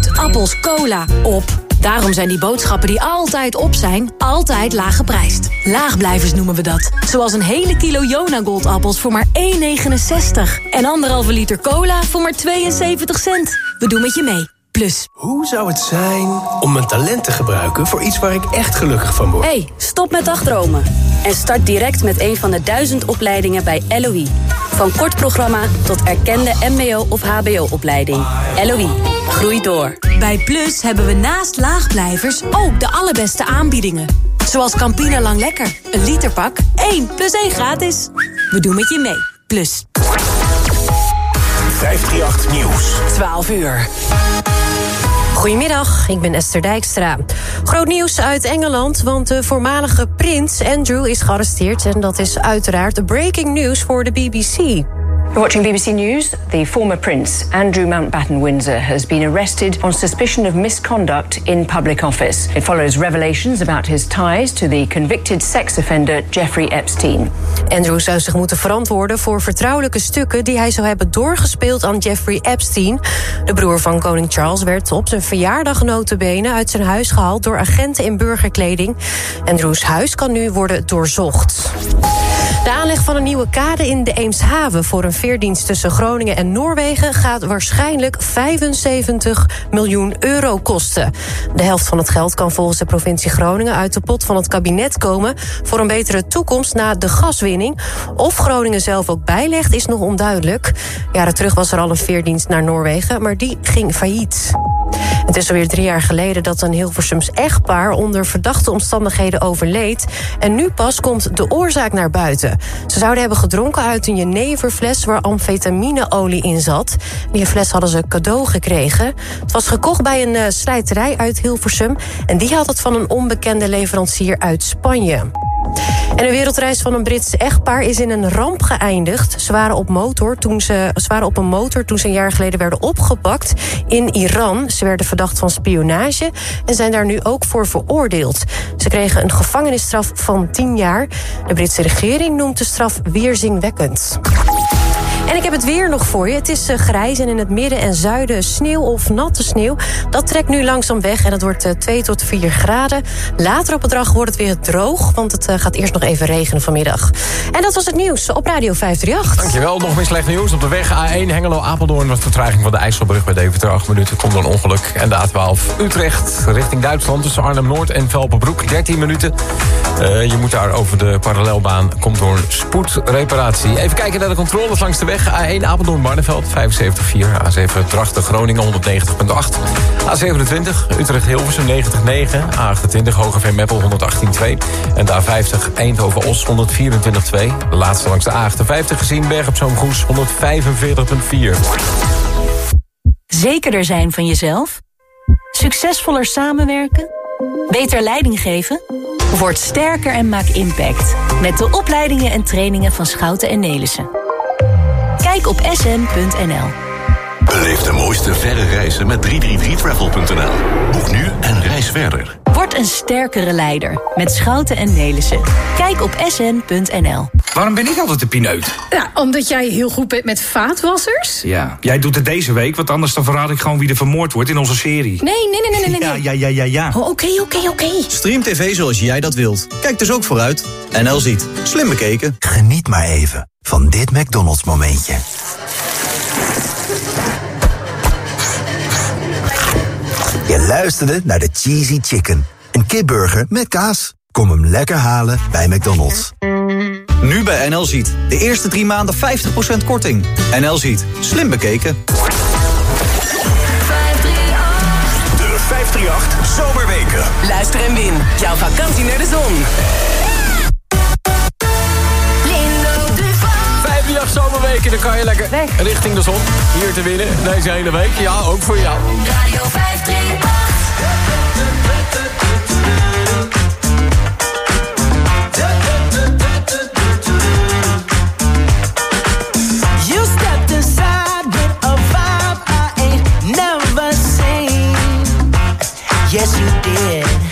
brood, appels, cola, op. Daarom zijn die boodschappen die altijd op zijn, altijd laag geprijsd. Laagblijvers noemen we dat. Zoals een hele kilo Jona Goldappels voor maar 1,69. En anderhalve liter cola voor maar 72 cent. We doen met je mee. Plus. Hoe zou het zijn om mijn talent te gebruiken voor iets waar ik echt gelukkig van word? hey, stop met dagdromen. En start direct met een van de duizend opleidingen bij LOE. Van kort programma tot erkende mbo- of hbo-opleiding. LOE, groei door. Bij Plus hebben we naast laagblijvers ook de allerbeste aanbiedingen. Zoals Campina Lang Lekker. Een literpak, 1 plus 1 gratis. We doen met je mee. Plus. 538 Nieuws. 12 uur. Goedemiddag, ik ben Esther Dijkstra. Groot nieuws uit Engeland, want de voormalige prins Andrew is gearresteerd... en dat is uiteraard breaking news voor de BBC. You're watching BBC News. The former prince, Andrew Mountbatten Windsor, has been arrested on suspicion of misconduct in public office. It follows revelations about his ties to the convicted sex offender Jeffrey Epstein. Andrew zou zich moeten verantwoorden voor vertrouwelijke stukken... die hij zou hebben doorgespeeld aan Jeffrey Epstein. De broer van koning Charles werd op zijn verjaardag notabene... uit zijn huis gehaald door agenten in burgerkleding. Andrews huis kan nu worden doorzocht. De aanleg van een nieuwe kade in de Eemshaven voor een veerdienst tussen Groningen en Noorwegen gaat waarschijnlijk 75 miljoen euro kosten. De helft van het geld kan volgens de provincie Groningen uit de pot van het kabinet komen voor een betere toekomst na de gaswinning. Of Groningen zelf ook bijlegt is nog onduidelijk. Jaren terug was er al een veerdienst naar Noorwegen, maar die ging failliet. Het is alweer drie jaar geleden dat een Hilversums echtpaar onder verdachte omstandigheden overleed. En nu pas komt de oorzaak naar buiten. Ze zouden hebben gedronken uit een jeneverfles waar amfetamineolie in zat. Die fles hadden ze cadeau gekregen. Het was gekocht bij een uh, slijterij uit Hilversum. En die had het van een onbekende leverancier uit Spanje. En een wereldreis van een Brits echtpaar is in een ramp geëindigd. Ze waren op, motor toen ze, waren op een motor toen ze een jaar geleden werden opgepakt in Iran. Ze werden verdacht van spionage en zijn daar nu ook voor veroordeeld. Ze kregen een gevangenisstraf van 10 jaar. De Britse regering noemt de straf weerzinwekkend. En ik heb het weer nog voor je. Het is uh, grijs en in het midden en zuiden sneeuw of natte sneeuw. Dat trekt nu langzaam weg en het wordt uh, 2 tot 4 graden. Later op het dag wordt het weer droog, want het uh, gaat eerst nog even regenen vanmiddag. En dat was het nieuws op Radio 538. Dankjewel. Nog meer slecht nieuws. Op de weg A1 Hengelo-Apeldoorn was vertraging van de IJsselbrug bij Deventer 8 minuten. Komt een ongeluk. En de A12 Utrecht richting Duitsland tussen Arnhem-Noord en Velpenbroek 13 minuten. Je moet daar over de parallelbaan. Komt door spoedreparatie. Even kijken naar de controles langs de weg. A1 Apeldoorn-Barneveld 75,4. A7 Drachten-Groningen 190,8. A27 Utrecht-Hilversum 90,9. A28 Hogeveen-Meppel 118,2. En de A50 Eindhoven-Os 124,2. De laatste langs de A58 gezien Berg op Zoom Goes 145,4. Zekerder zijn van jezelf? Succesvoller samenwerken? Beter leiding geven? Word sterker en maak impact. Met de opleidingen en trainingen van Schouten en Nelissen. Kijk op sn.nl. Beleef de mooiste verre reizen met 333travel.nl. Boek nu en reis verder. Word een sterkere leider met Schouten en Nelissen. Kijk op sn.nl. Waarom ben ik altijd de pineut? Ja, omdat jij heel goed bent met vaatwassers. Ja, jij doet het deze week, want anders dan verraad ik gewoon wie er vermoord wordt in onze serie. Nee, nee, nee, nee, nee. Ja, ja, ja, ja, ja. Oh, Oké, oké, oké. Stream TV zoals jij dat wilt. Kijk dus ook vooruit. NL ziet. Slim bekeken. Geniet maar even van dit McDonald's momentje. Je luisterde naar de Cheesy Chicken. Een kipburger met kaas. Kom hem lekker halen bij McDonald's. Nu bij NL Ziet. De eerste drie maanden 50% korting. NL Ziet. Slim bekeken. De 538 Zomerweken. Luister en win. Jouw vakantie naar de zon. 538 Zomerweken, dan kan je lekker Weg. richting de zon. Hier te winnen deze hele week. Ja, ook voor jou. Radio 538. Did.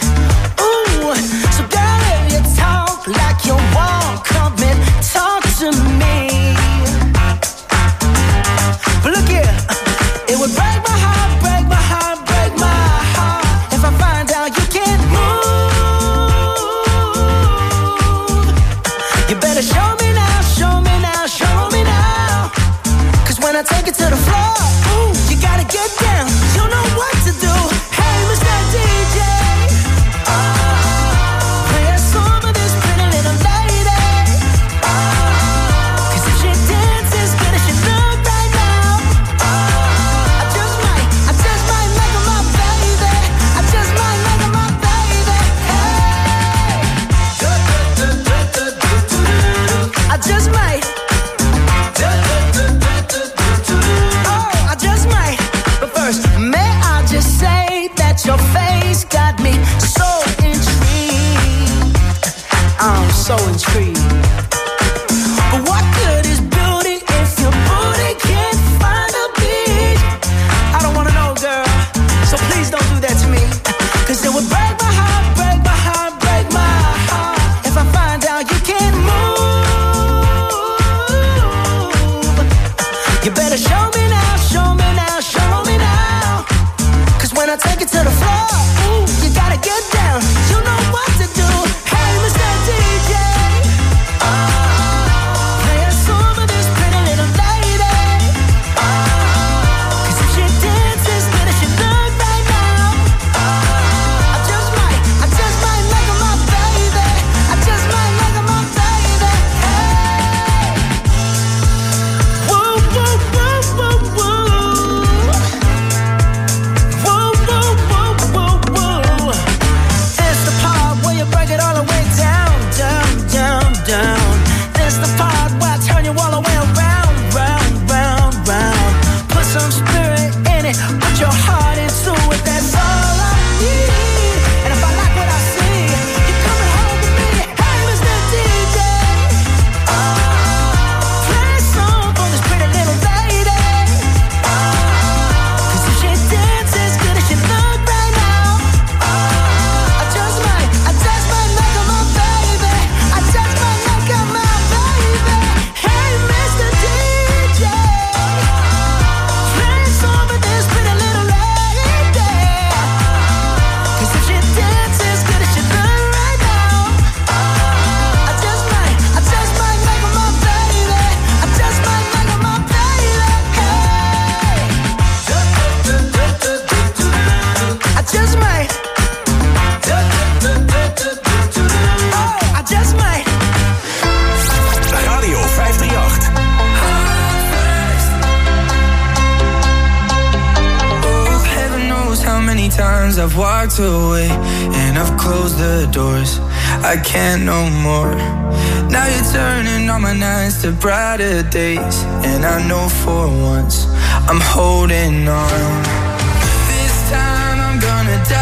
away and I've closed the doors. I can't no more. Now you're turning all my nights to brighter days. And I know for once I'm holding on. This time I'm gonna die.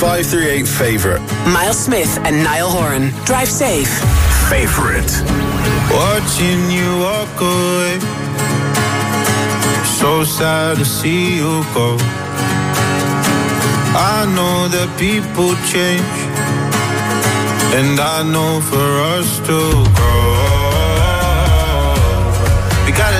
538 Favorite. Miles Smith and Niall Horan. Drive safe. Favorite. Watching you walk away. So sad to see you go. I know that people change. And I know for us to grow. We gotta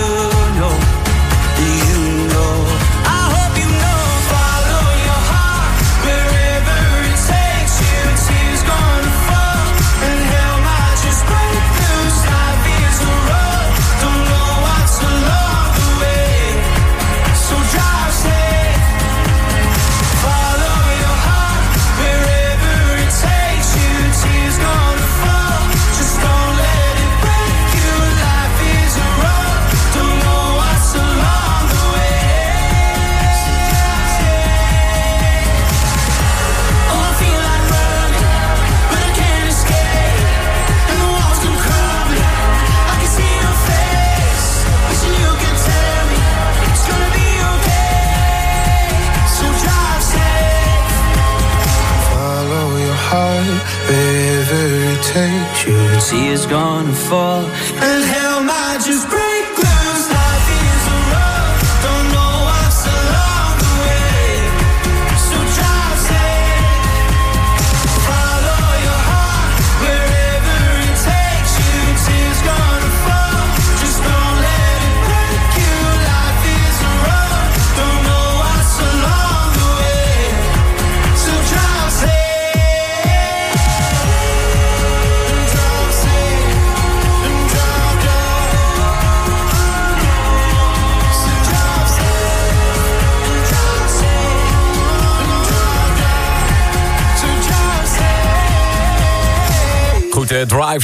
sea is gonna fall.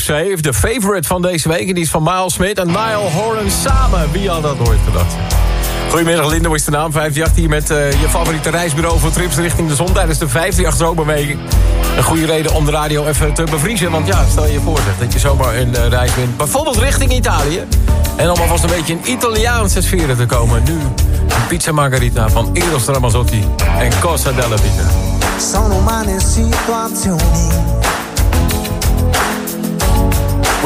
Safe, de favorite van deze week. En die is van Miles Smith en Niall Horan samen. Wie had dat nooit gedacht? Goedemiddag, Linde, hoe is de naam? 538 hier met eh, je favoriete reisbureau voor trips richting de zon... tijdens de 538 zomerweken. Een goede reden om de radio even te bevriezen. Want ja, stel je voor dat je zomaar een eh, reis wint. Bijvoorbeeld richting Italië. En om alvast een beetje in Italiaanse sferen te komen. Nu een pizza margarita van Eros Ramazzotti en Cosa della Vita. Sono umane situazioni,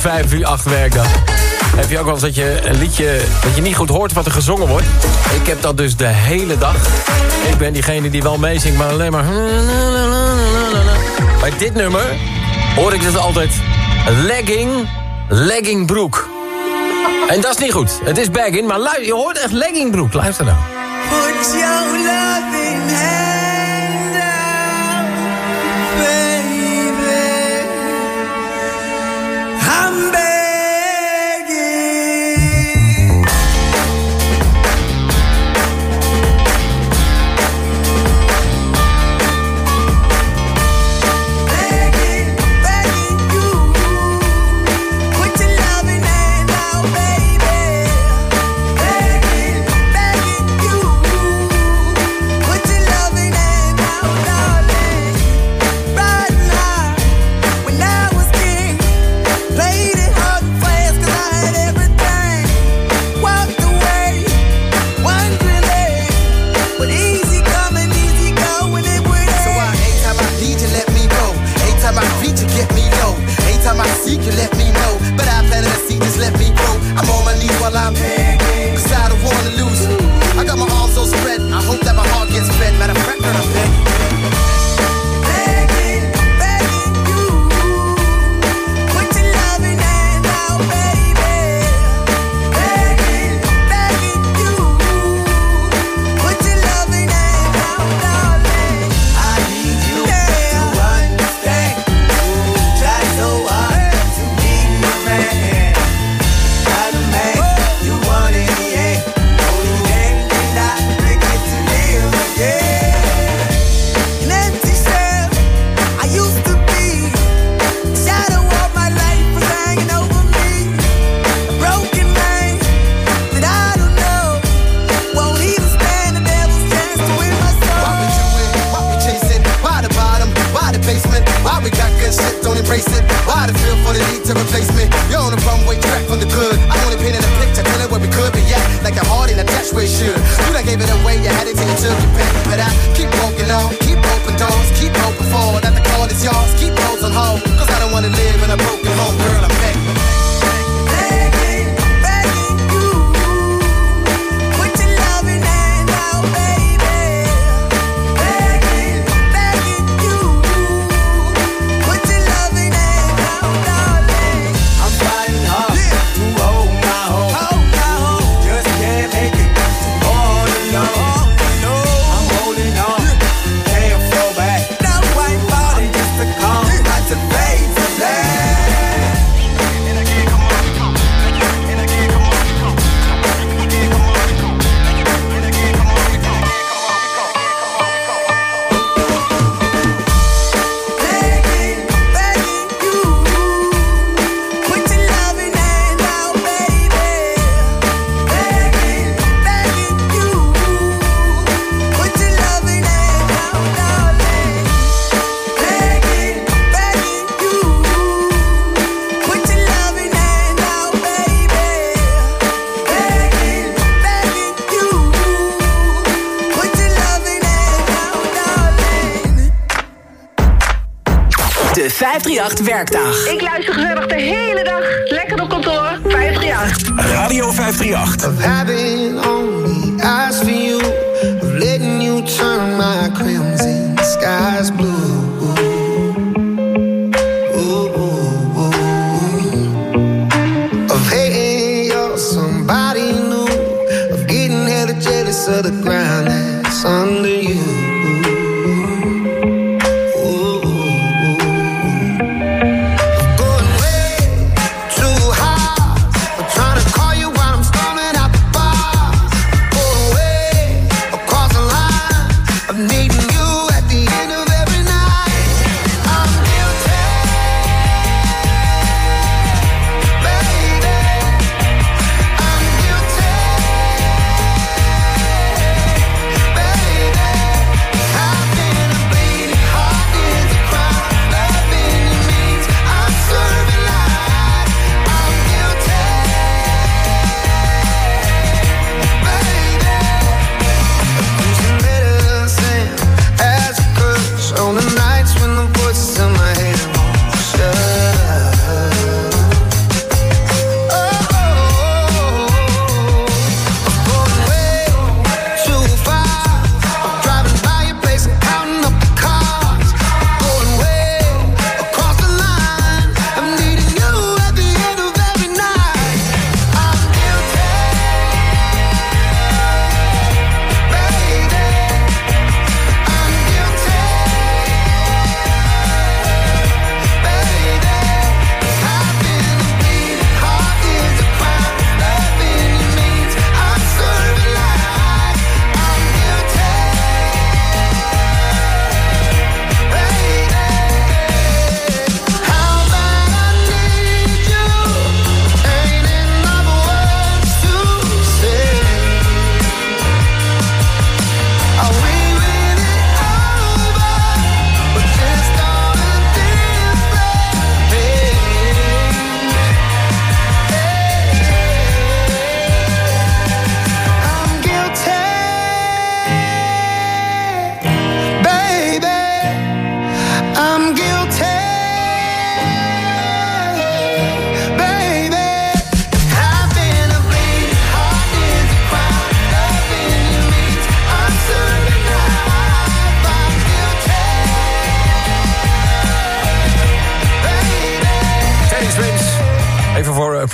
vijf uur acht werkdag. Heb je ook wel eens dat je een liedje... dat je niet goed hoort wat er gezongen wordt? Ik heb dat dus de hele dag. Ik ben diegene die wel meezingt, maar alleen maar... Bij dit nummer hoor ik dus altijd... legging, broek. En dat is niet goed. Het is bagging, maar je hoort echt leggingbroek. Luister nou. 538 werkdag.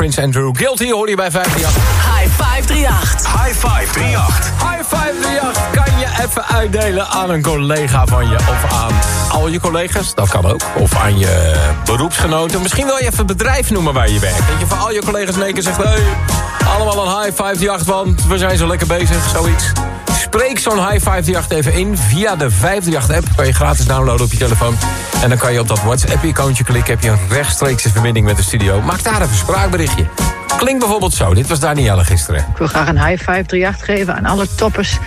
Prince Andrew. Guilty hoor je bij 538. High 538. High 538. High 538 kan je even uitdelen aan een collega van je... of aan al je collega's, dat kan ook. Of aan je beroepsgenoten. Misschien wil je even het bedrijf noemen waar je werkt. Dat je van al je collega's in één keer zegt... Hey, allemaal een high 538, want we zijn zo lekker bezig, zoiets. Spreek zo'n high 538 even in. Via de 538-app kan je gratis downloaden op je telefoon. En dan kan je op dat WhatsApp-icoontje klikken... heb je een rechtstreekse verbinding met de studio. Maak daar een spraakberichtje. Klinkt bijvoorbeeld zo. Dit was Danielle gisteren. Ik wil graag een high 538 geven aan alle toppers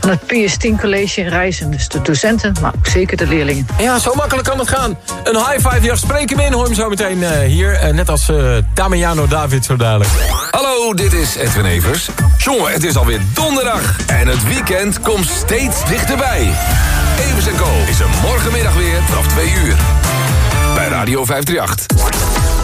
van het PS10 College in Rijzen. Dus de docenten, maar ook zeker de leerlingen. Ja, zo makkelijk kan het gaan. Een high five, ja, spreek hem in. Hoor hem zo meteen eh, hier. eh, net als eh, Damiano David zo dadelijk. Hallo, Hallo, dit is Edwin Evers. Jongen, het is alweer donderdag en het weekend komt steeds dichterbij. Evers Co is er morgenmiddag weer vanaf 2 uur. Bij Radio 538.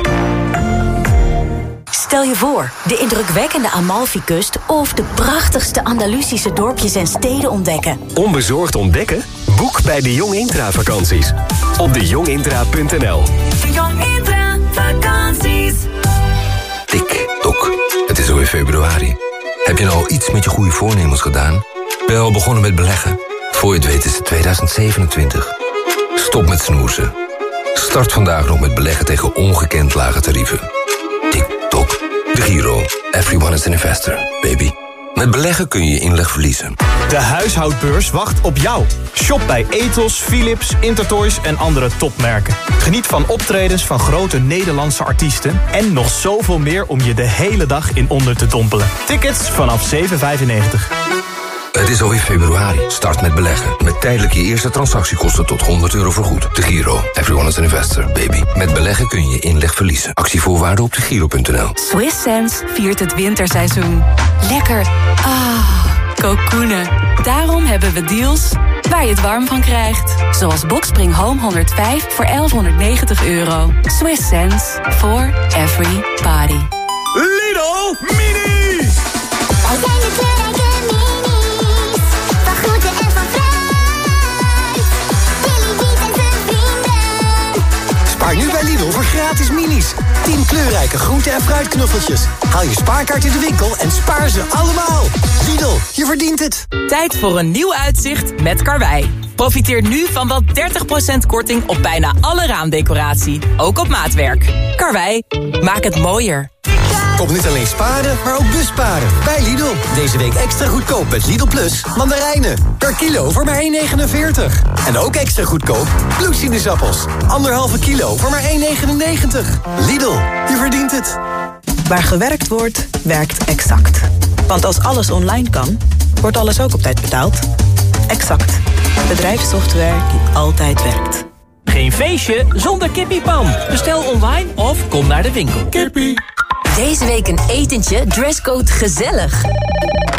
Stel je voor, de indrukwekkende Amalfi-kust... of de prachtigste Andalusische dorpjes en steden ontdekken. Onbezorgd ontdekken? Boek bij de Jong Intra vakanties. Op dejongintra.nl Jong Intra vakanties. Tik, tok. Het is alweer februari. Heb je nou al iets met je goede voornemens gedaan? Ben je al begonnen met beleggen? Voor je het weet is het 2027. Stop met snoezen. Start vandaag nog met beleggen tegen ongekend lage tarieven. De. Everyone is an investor, baby. Met beleggen kun je je inleg verliezen. De huishoudbeurs wacht op jou. Shop bij Ethos, Philips, Intertoys en andere topmerken. Geniet van optredens van grote Nederlandse artiesten... en nog zoveel meer om je de hele dag in onder te dompelen. Tickets vanaf 7,95. Het is alweer februari. Start met beleggen. Met tijdelijk je eerste transactiekosten tot 100 euro vergoed. De Giro. Everyone is an investor, baby. Met beleggen kun je je inleg verliezen. Actievoorwaarden op de Giro.nl. Swiss Sense viert het winterseizoen. Lekker. Ah, kokoenen. Daarom hebben we deals waar je het warm van krijgt. Zoals Boxspring Home 105 voor 1190 euro. Swiss Sense for every body. Lidl Mini! Zijn de Voor gratis minis. 10 kleurrijke groente- en fruitknuffeltjes. Haal je spaarkaart in de winkel en spaar ze allemaal. Lidl, je verdient het. Tijd voor een nieuw uitzicht met Karwei. Profiteer nu van wel 30% korting op bijna alle raamdecoratie. Ook op maatwerk. Karwei, maak het mooier. Kom niet alleen sparen, maar ook busparen. Bij Lidl. Deze week extra goedkoop met Lidl Plus mandarijnen. Per kilo voor maar 1,49. En ook extra goedkoop bloedsinusappels. Anderhalve kilo voor maar 1,99. Lidl, je verdient het. Waar gewerkt wordt, werkt Exact. Want als alles online kan, wordt alles ook op tijd betaald. Exact. Bedrijfssoftware die altijd werkt. Geen feestje zonder kippiepan. Bestel online of kom naar de winkel. Kippie. Deze week een etentje, dresscode gezellig.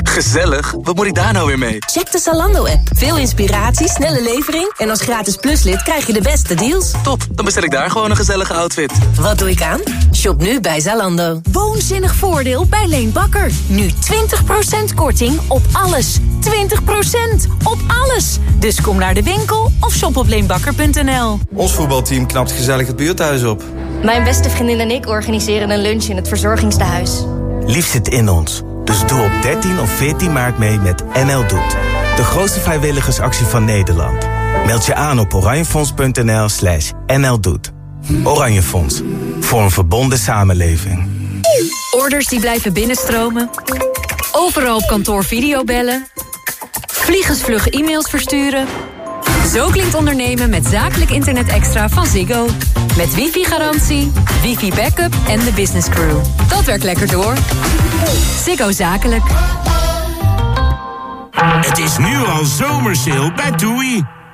Gezellig? Wat moet ik daar nou weer mee? Check de Zalando-app. Veel inspiratie, snelle levering... en als gratis pluslid krijg je de beste deals. Top, dan bestel ik daar gewoon een gezellige outfit. Wat doe ik aan? Shop nu bij Zalando. Woonzinnig voordeel bij Leen Bakker. Nu 20% korting op alles. 20% op alles. Dus kom naar de winkel of shop op leenbakker.nl. Ons voetbalteam knapt gezellig het buurthuis op. Mijn beste vriendin en ik organiseren een lunch in het verzorgingstehuis. Lief zit in ons. Dus doe op 13 of 14 maart mee met NL Doet. De grootste vrijwilligersactie van Nederland. Meld je aan op oranjefonds.nl slash NL Doet. Oranje Fonds. Voor een verbonden samenleving. Orders die blijven binnenstromen. Overal op kantoor videobellen. Vliegensvlug e-mails versturen. Zo klinkt ondernemen met zakelijk internet extra van Ziggo. Met wifi-garantie, wifi-backup en de business crew. Dat werkt lekker door. Ziggo Zakelijk. Het is nu al zomersale bij TUI.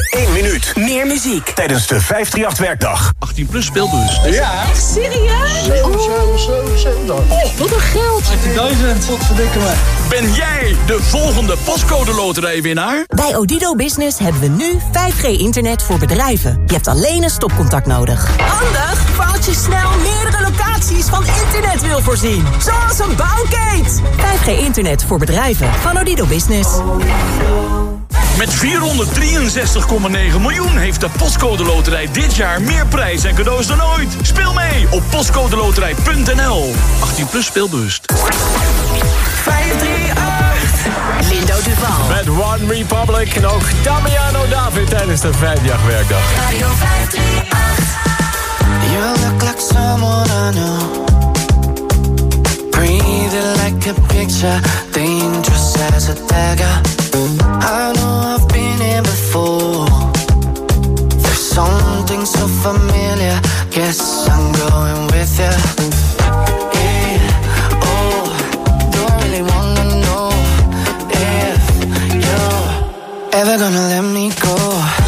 1 minuut. Meer muziek. Tijdens de 538-werkdag. 18 plus speelbus. Ja. Echt serieus? 7, 7, 7, 7. Oh, wat een geld. 18.000. Tot verdikken me. Ben jij de volgende postcode loterijwinnaar? Bij Odido Business hebben we nu 5G-internet voor bedrijven. Je hebt alleen een stopcontact nodig. Handig, Als je snel meerdere locaties van internet wil voorzien. Zoals een bouwkeet. 5G-internet voor bedrijven van Odido Business. Met 463,9 miljoen heeft de Postcode Loterij dit jaar meer prijs en cadeaus dan ooit. Speel mee op postcodeloterij.nl. 18 plus speelbewust. 538 Lindo Duval. Met One Republic en ook Damiano David tijdens de vrijdagwerkdag. Radio 538. You look like someone I know. Breathe like a picture, dangerous as a dagger. I know I've been here before. There's something so familiar. Guess I'm going with oh, you. Ever gonna let me go?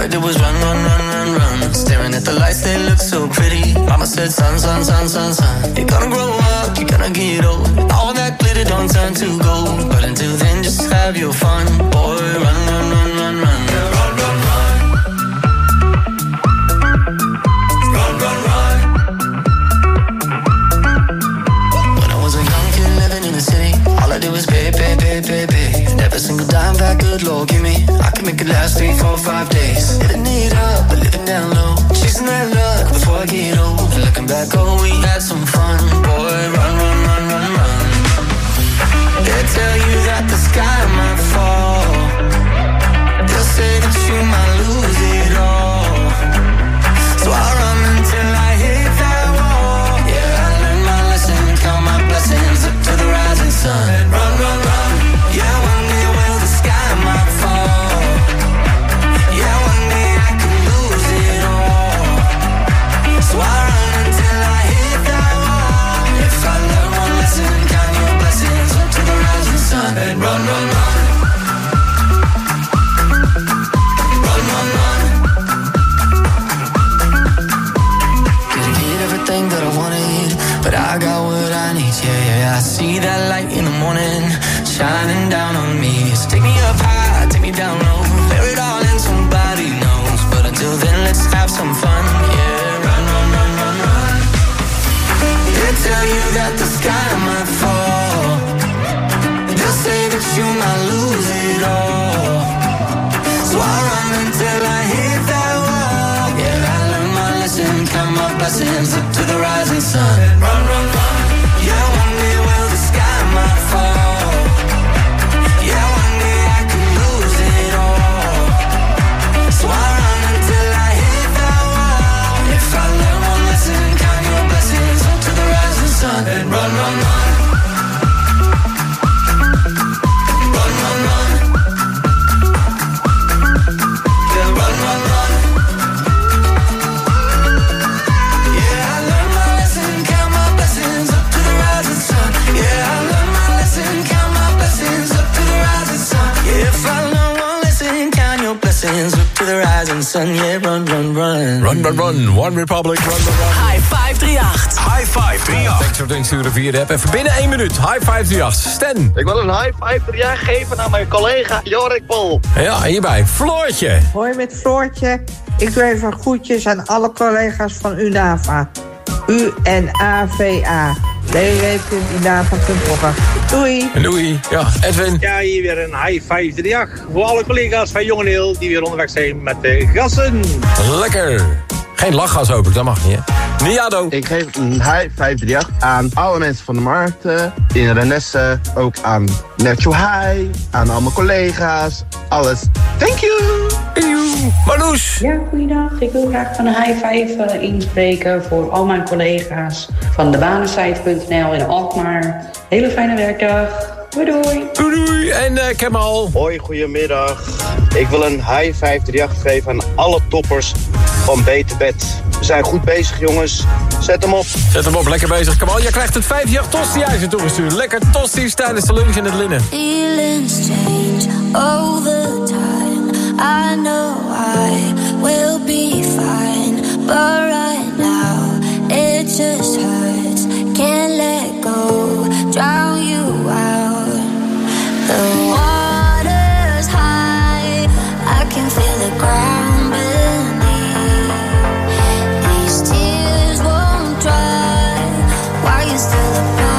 i did was run, run, run, run, run. Staring at the lights, they look so pretty. Mama said, son, son, son, son, son. Tell you that the sky might fall. They'll say that you might lose it all. So I run until I hit that wall. Yeah, I learned my lesson, count my blessings up to the rising sun. Run. Run, run, run. Run, run, run. One Republic, run, run, run. High 538. High 538. Thanks voor het insturen via de app. Even binnen één minuut. High 538. Stan. Ik wil een high five per jaar geven aan mijn collega Jorik Pol. Ja, en hierbij. Floortje. Hoi met Floortje. Ik doe even groetjes aan alle collega's van UNAVA. U-N-A-V-A. www.unava.org. Doei. Doei. Ja, Edwin. Ja, hier weer een high 538 voor alle collega's van Jong en Heel die weer onderweg zijn met de gassen. Lekker. Geen lachgas hoop ik, dat mag niet, hè? Niado. Ik geef een high 538 aan alle mensen van de markt. eh, In Renesse, ook aan Natural High, aan al mijn collega's. Alles. Thank you. Marloes. Ja, goeiedag. Ik wil graag van een high five eh, inspreken voor al mijn collega's van de banensite.nl in Alkmaar. Hele fijne werkdag. Doei doei. Doei doei. En uh, Kemal. Hoi, goedemiddag. Ik wil een high 538 geven aan alle toppers van Beter Bed. We zijn goed bezig, jongens. Zet hem op. Zet hem op, lekker bezig. Kemal, jij krijgt het 5 jaar tosti-ijzer toegestuurd. Lekker tosti's tijdens de lunch in het linnen. Feelings change all the time. I know I will be fine, but right now it just hurts. Can't let go, drown you out. The water's high, I can feel the ground While you're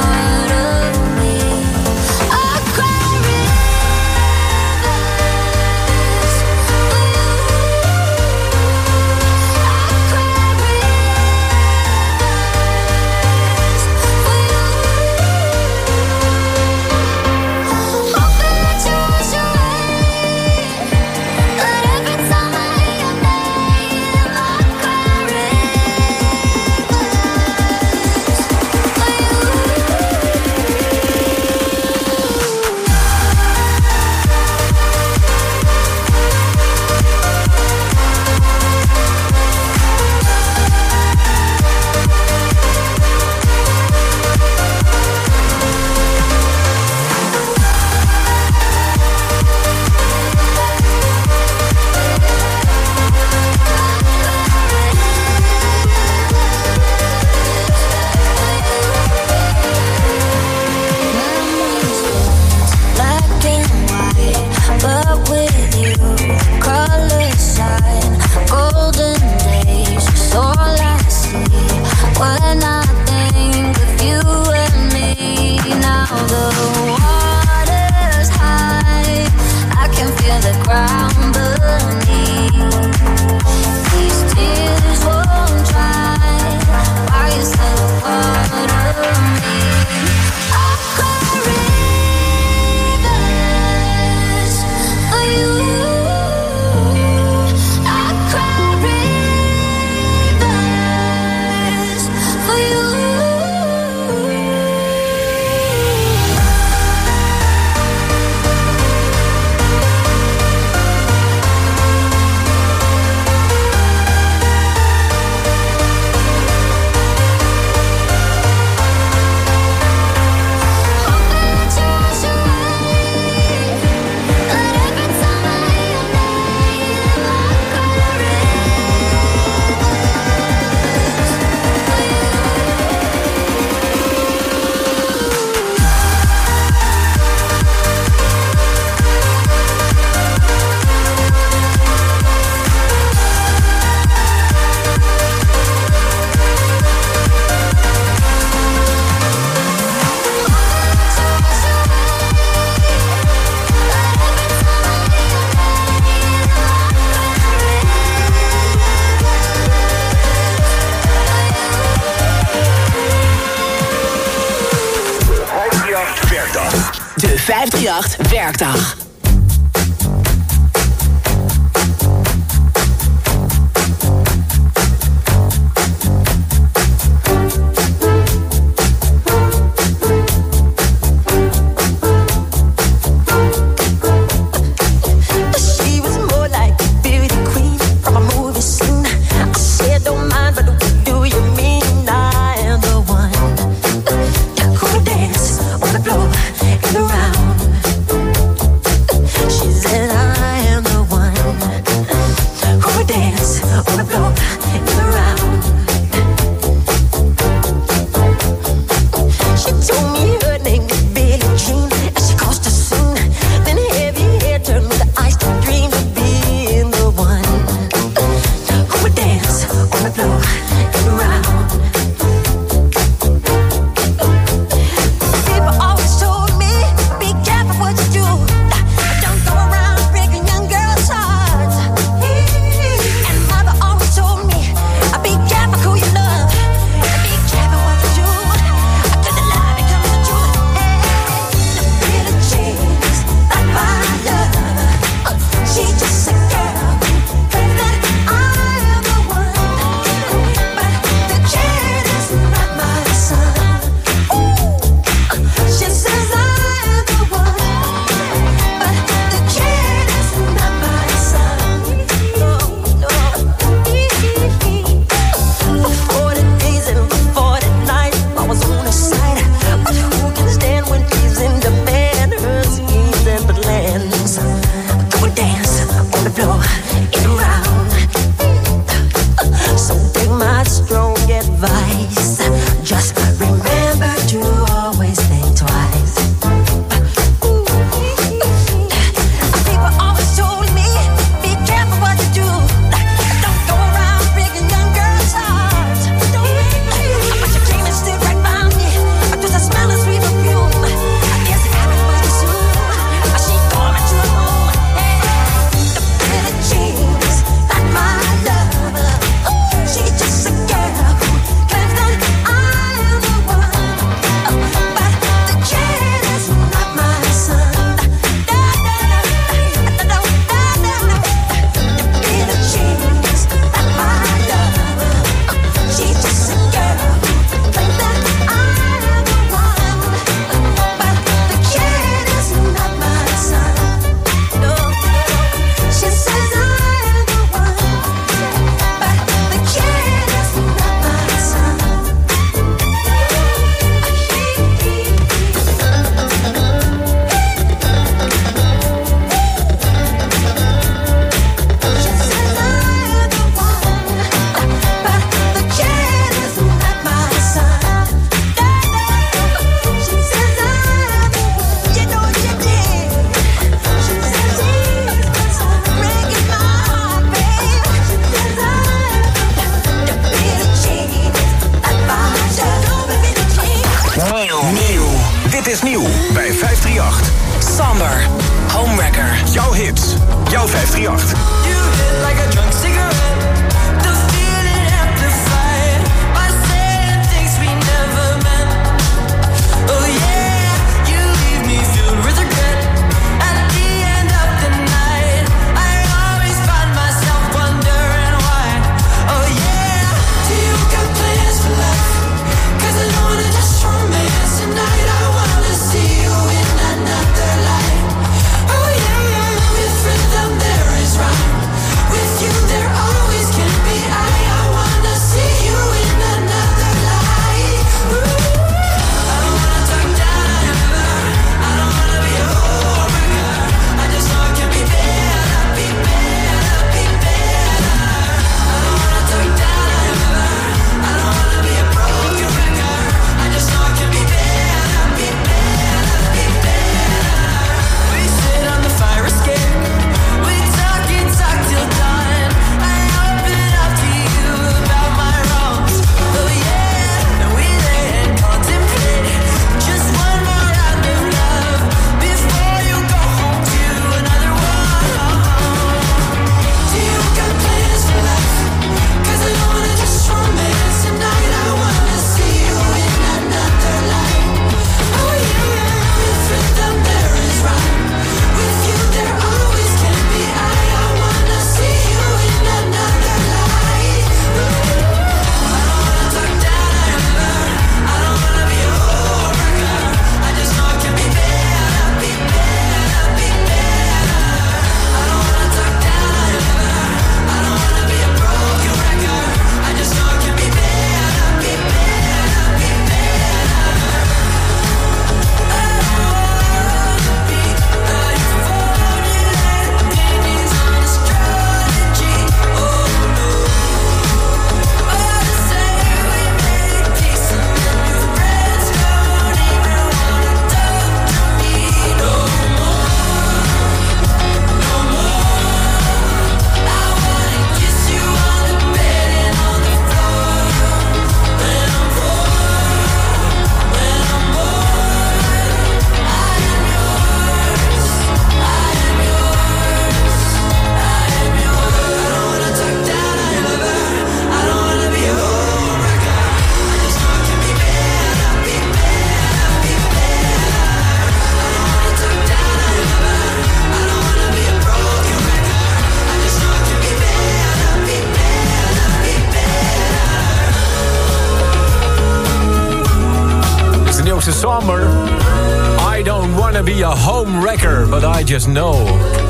home wrecker, but I just know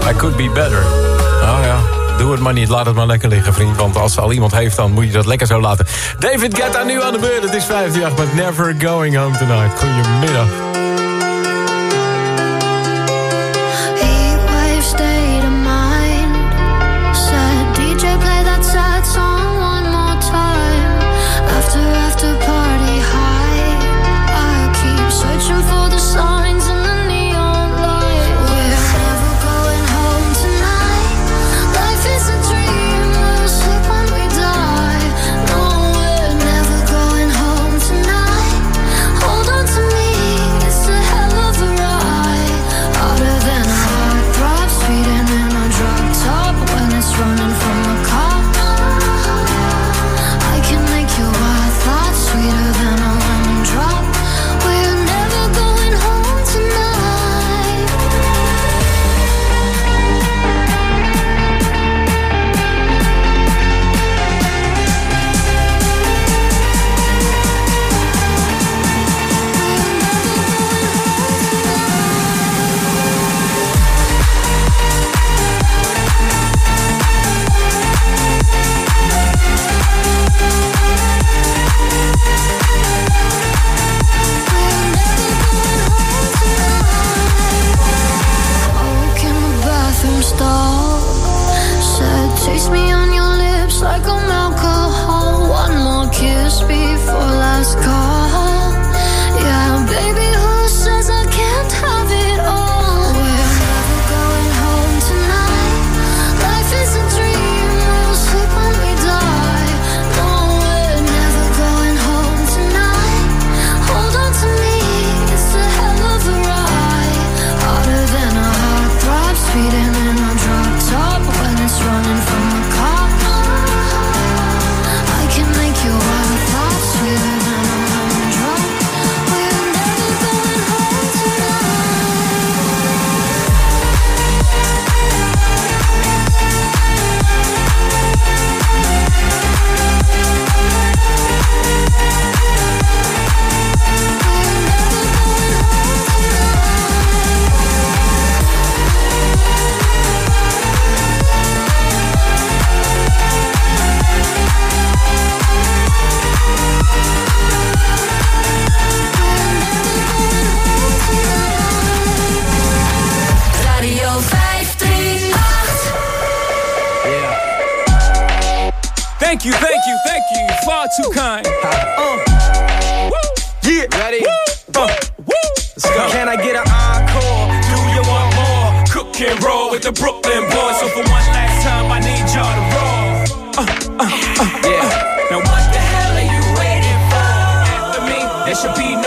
I could be better. Oh ja, doe het maar niet. Laat het maar lekker liggen, vriend. Want als al iemand heeft, dan moet je dat lekker zo laten. David Guetta nu aan de beurt. Het is 58 met Never Going Home Tonight. Goedemiddag.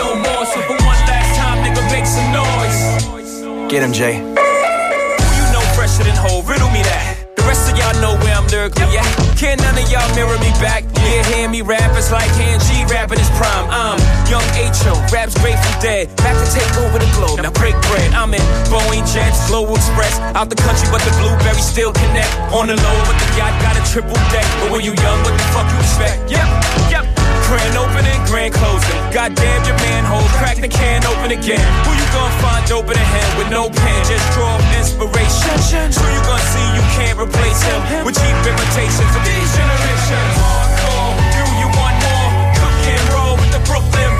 No more. So for one last time, nigga, make some noise. Get him, Jay. Who you know fresher than whole? Riddle me that. The rest of y'all know where I'm lyrically at. Can none of y'all mirror me back? Yeah, hear me rap, it's like hand G rapping his prime. I'm young H.O., raps Grateful Dead. Back to take over the globe, now break bread. I'm in Boeing Jets, Global Express. Out the country, but the blueberries still connect. On the low, but the yacht got a triple deck. But when you young, what the fuck you expect? Yep, yep. Grand opening, grand closing. Goddamn your manhole, crack the can open again. Who you gonna find open a hand with no pen? Just draw inspiration. Who you gonna see you can't replace him with cheap imitations of these generations? Hardcore, do you want more? Cook and roll with the Brooklyn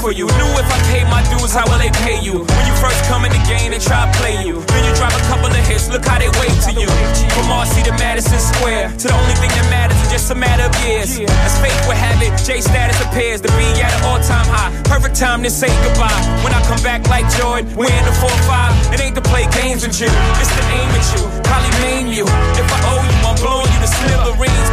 for you. Knew if I paid my dues, how will they pay you? When you first come in the game, they try to play you. Then you drop a couple of hits. Look how they wait to you. From Marcy to Madison Square, to the only thing that matters is just a matter of years. As fate would have it, J status appears to be at an all-time high. Perfect time to say goodbye. When I come back like Jordan, we're in the 4-5. It ain't to play games with you, it's to aim at you. Probably maim you. If I owe you, I'm blowing smithereens.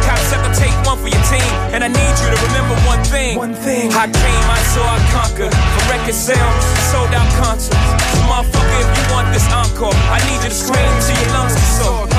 Take one for your team. And I need you to remember one thing. One thing. I came, I saw, I conquered. For record sales, sold out concerts. So motherfucker, if you want this encore, I need you to scream till your lungs are sore.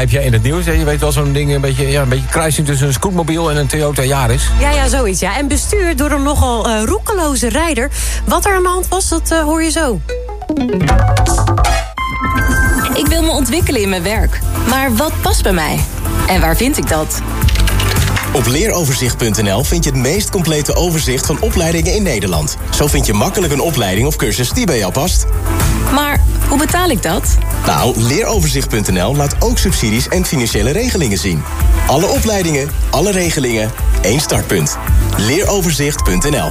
Heb je in het nieuws. hè? Je weet wel zo'n ding, een beetje, ja, een beetje kruising tussen een scootmobiel en een Toyota Yaris. Ja, ja, zoiets. Ja. En bestuurd door een nogal eh, roekeloze rijder. Wat er aan de hand was, dat eh, hoor je zo. Ik wil me ontwikkelen in mijn werk. Maar wat past bij mij? En waar vind ik dat? Op leeroverzicht.nl vind je het meest complete overzicht van opleidingen in Nederland. Zo vind je makkelijk een opleiding of cursus die bij jou past. Maar hoe betaal ik dat? Nou, leeroverzicht.nl laat ook subsidies en financiële regelingen zien. Alle opleidingen, alle regelingen, één startpunt. Leeroverzicht.nl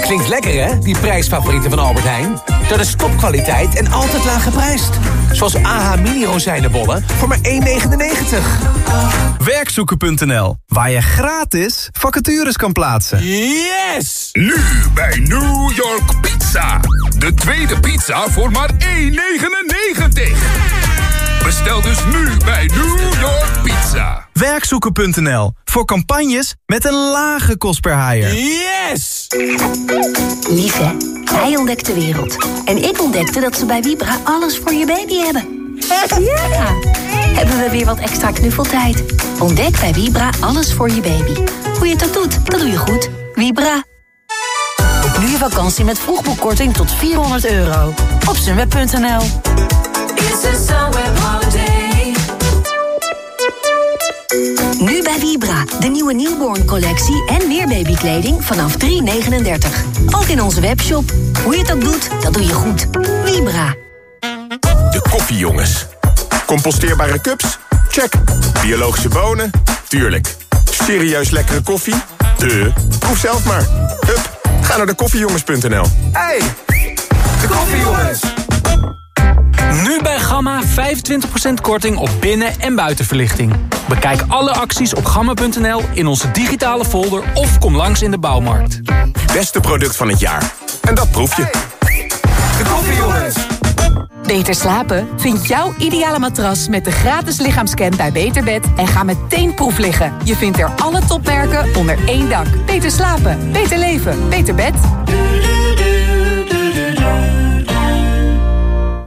Klinkt lekker hè, die prijsfavorieten van Albert Heijn? Dat is topkwaliteit en altijd laag geprijsd. Zoals AH mini rozijnenbollen voor maar 1,99. Werkzoeken.nl, waar je gratis vacatures kan plaatsen. Yes! Nu bij New York Pizza. De tweede pizza voor maar 1,99. Bestel dus nu bij New York Pizza. Werkzoeken.nl, voor campagnes met een lage kost per haaier. Yes! Lief hè? Hij ontdekt de wereld. En ik ontdekte dat ze bij Vibra alles voor je baby hebben. Ja! Hebben we weer wat extra knuffeltijd? Ontdek bij Vibra alles voor je baby. Hoe je het ook doet, dat doe je goed. Vibra. Nu je vakantie met vroegboekkorting tot 400 euro. Op sunweb.nl Nu bij Vibra, de nieuwe newborn collectie en meer babykleding vanaf 3,39. Ook in onze webshop. Hoe je het ook doet, dat doe je goed. Vibra. De koffiejongens. Composteerbare cups? Check. Biologische bonen? Tuurlijk. Serieus lekkere koffie? De. Proef zelf maar. Hup, ga naar de koffiejongens.nl. Hey, de koffiejongens. Nu bij Gamma 25% korting op binnen- en buitenverlichting. Bekijk alle acties op gamma.nl in onze digitale folder of kom langs in de bouwmarkt. Beste product van het jaar. En dat proef je. De koffiejongens. Beter slapen? Vind jouw ideale matras met de gratis lichaamscan bij Beterbed en ga meteen proef liggen. Je vindt er alle topmerken onder één dak. Beter slapen, beter leven, beter bed.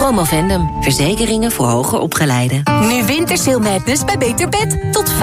Promovendum, verzekeringen voor hoger opgeleiden. Nu Wintersale Madness bij Beter Bed. Tot 50%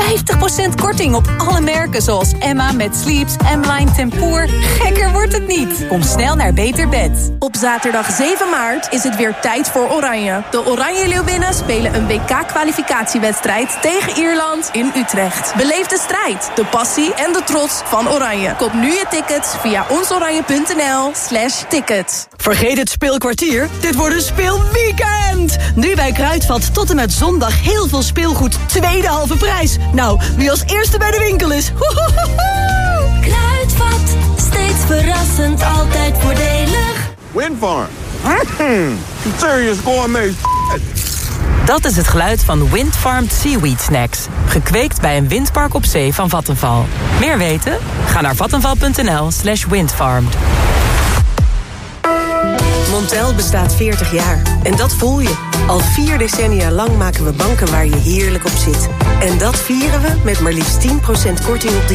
korting op alle merken zoals Emma met Sleeps, M-Line Tempoor. Gekker wordt het niet. Kom snel naar Beter Bed. Op zaterdag 7 maart is het weer tijd voor Oranje. De Oranje Leeuwinnen spelen een WK-kwalificatiewedstrijd tegen Ierland in Utrecht. Beleef de strijd, de passie en de trots van Oranje. Koop nu je tickets via onsoranje.nl slash tickets. Vergeet het speelkwartier, dit wordt een speelweekend! Nu bij Kruidvat tot en met zondag heel veel speelgoed, tweede halve prijs. Nou, wie als eerste bij de winkel is, hohohoho! Kruidvat, steeds verrassend, altijd voordelig. Windfarm. Mm, serious gourmet Dat is het geluid van Windfarmed Seaweed Snacks. Gekweekt bij een windpark op zee van Vattenval. Meer weten? Ga naar vattenval.nl slash windfarmed. Montel bestaat 40 jaar. En dat voel je. Al vier decennia lang maken we banken waar je heerlijk op zit. En dat vieren we met maar liefst 10% korting op de